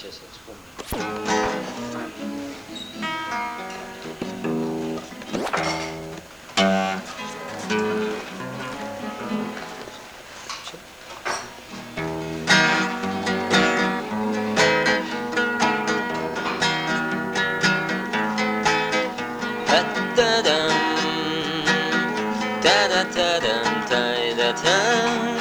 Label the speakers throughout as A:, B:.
A: Сейчас я вспомню.
B: Та-да-дам, та-да-та-дам, тай-да-там.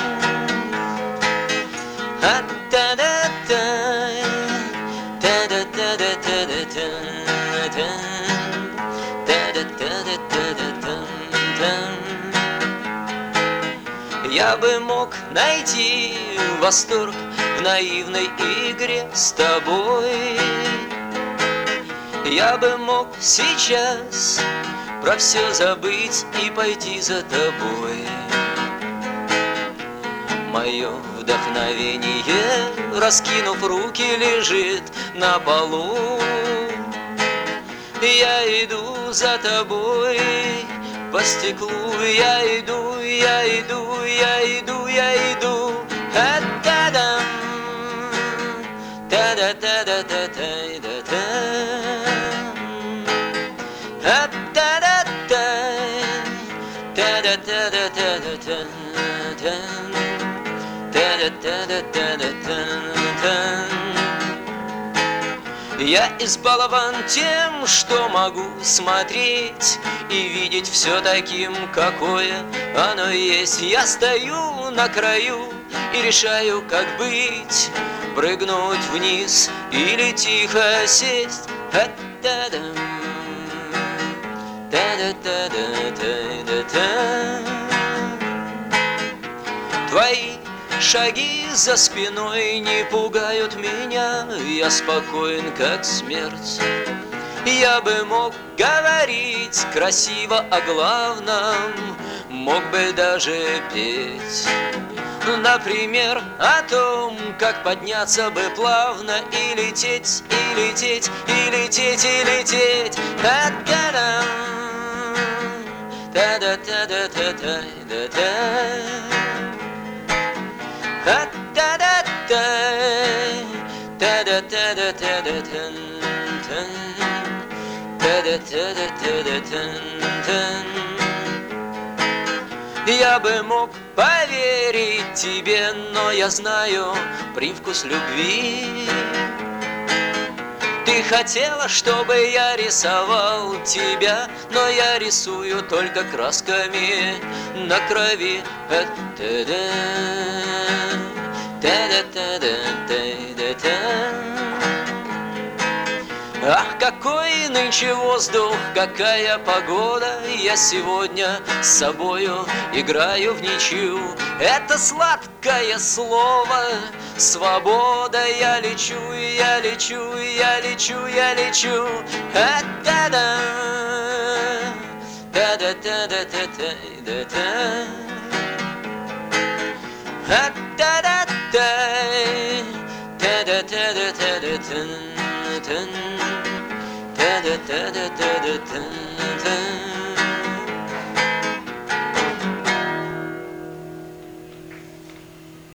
B: Я бы мог найти восторг в наивной игре с тобой. Я бы мог сейчас про все забыть и пойти за тобой. Мое вдохновение, раскинув руки, лежит на полу. Я иду за тобой. По стеклу, я иду, я иду, я иду, я иду. А-та-да-тай, та-да-та-да-та-да-там, та-да-та-да-та-да-там. Я избалован тем, что могу смотреть И видеть все таким, какое оно есть Я стою на краю и решаю, как быть Прыгнуть вниз или тихо сесть Ха-та-дам, та-да-та-да-та-да-та. Твои шаги за спиной не пугают меня Я спокоен, как смерть. Я бы мог говорить красиво о главном Мог бы даже петь. Например, о том, как подняться бы плавно И лететь, и лететь, и лететь, и лететь. Та-да-дам, та-да-та-да-та-та-да-та Ха-та-да-тай, та-да-та-да-та-да-тан-тан, та-да-та-да-та-да-тан-тан. Я бы мог поверить тебе, но я знаю привкус любви. Ты хотела, чтобы я рисовал тебя, но я рисую только красками на крови. А-та-да, та-да-та-да-та-да-та. Ах, какой нынче воздух, какая погода. Я сегодня с собою играю в ничью. Это сладкое слово. Свобода, я лечу, я лечу, я лечу, я лечу da da da da da